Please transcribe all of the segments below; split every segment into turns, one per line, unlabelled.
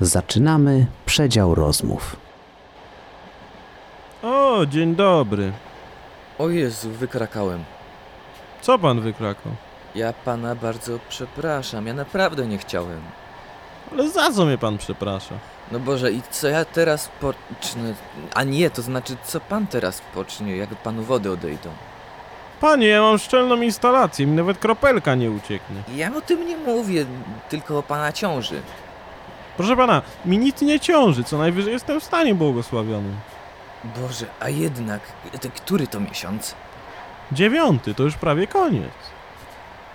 Zaczynamy przedział rozmów.
O, dzień dobry.
O Jezu, wykrakałem.
Co pan wykrakał?
Ja pana bardzo przepraszam, ja naprawdę nie chciałem.
Ale za co mnie pan przeprasza?
No Boże, i co ja teraz pocznę? A nie, to znaczy, co pan teraz pocznie, jak panu wody odejdą?
Panie, ja mam szczelną instalację, mi nawet kropelka nie ucieknie.
Ja o tym nie mówię, tylko o pana ciąży.
Proszę pana, mi nic nie ciąży, co najwyżej jestem w stanie błogosławionym.
Boże, a jednak, to który to miesiąc?
Dziewiąty, to już prawie koniec.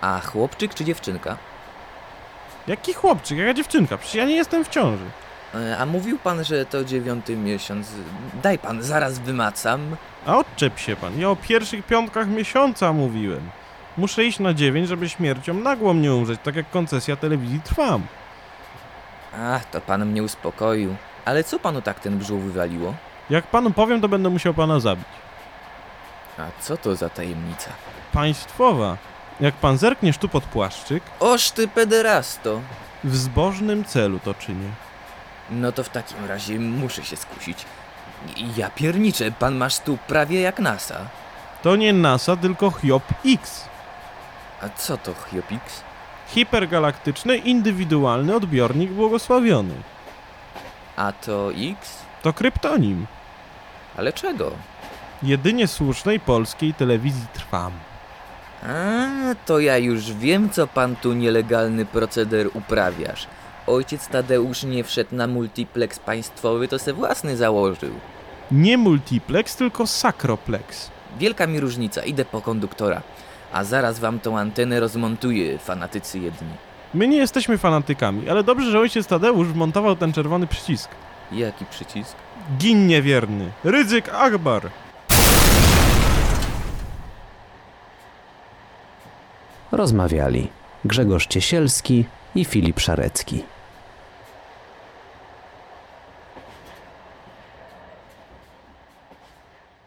A chłopczyk czy dziewczynka?
Jaki chłopczyk, jaka dziewczynka? Przecież ja nie jestem w ciąży.
E, A mówił pan, że to dziewiąty miesiąc. Daj pan, zaraz wymacam.
A odczep się pan, ja o pierwszych piątkach miesiąca mówiłem. Muszę iść na dziewięć, żeby śmiercią nagłą nie umrzeć, tak jak koncesja telewizji trwam.
Ach, to pan mnie uspokoił. Ale co panu tak ten brzuch wywaliło?
Jak panu powiem, to będę musiał pana zabić.
A co to za tajemnica?
Państwowa. Jak pan zerkniesz tu pod płaszczyk,
Oż ty pederasto!
w zbożnym celu to czynię.
No to w takim razie muszę się skusić. Ja pierniczę, pan masz tu prawie jak NASA.
To nie NASA, tylko Hiob X.
A co to Hiopix?
Hipergalaktyczny, indywidualny odbiornik błogosławiony.
A to X?
To kryptonim.
Ale czego?
Jedynie słusznej polskiej telewizji trwam.
A, to ja już wiem, co pan tu nielegalny proceder uprawiasz. Ojciec Tadeusz nie wszedł na multiplex państwowy, to se własny założył.
Nie multiplex, tylko sakroplex.
Wielka mi różnica, idę po konduktora. A zaraz wam tą antenę rozmontuję, fanatycy jedni.
My nie jesteśmy fanatykami, ale dobrze, że ojciec Tadeusz wmontował ten czerwony przycisk.
Jaki przycisk?
Gin niewierny. Ryzyk Akbar.
Rozmawiali Grzegorz Ciesielski i Filip Szarecki.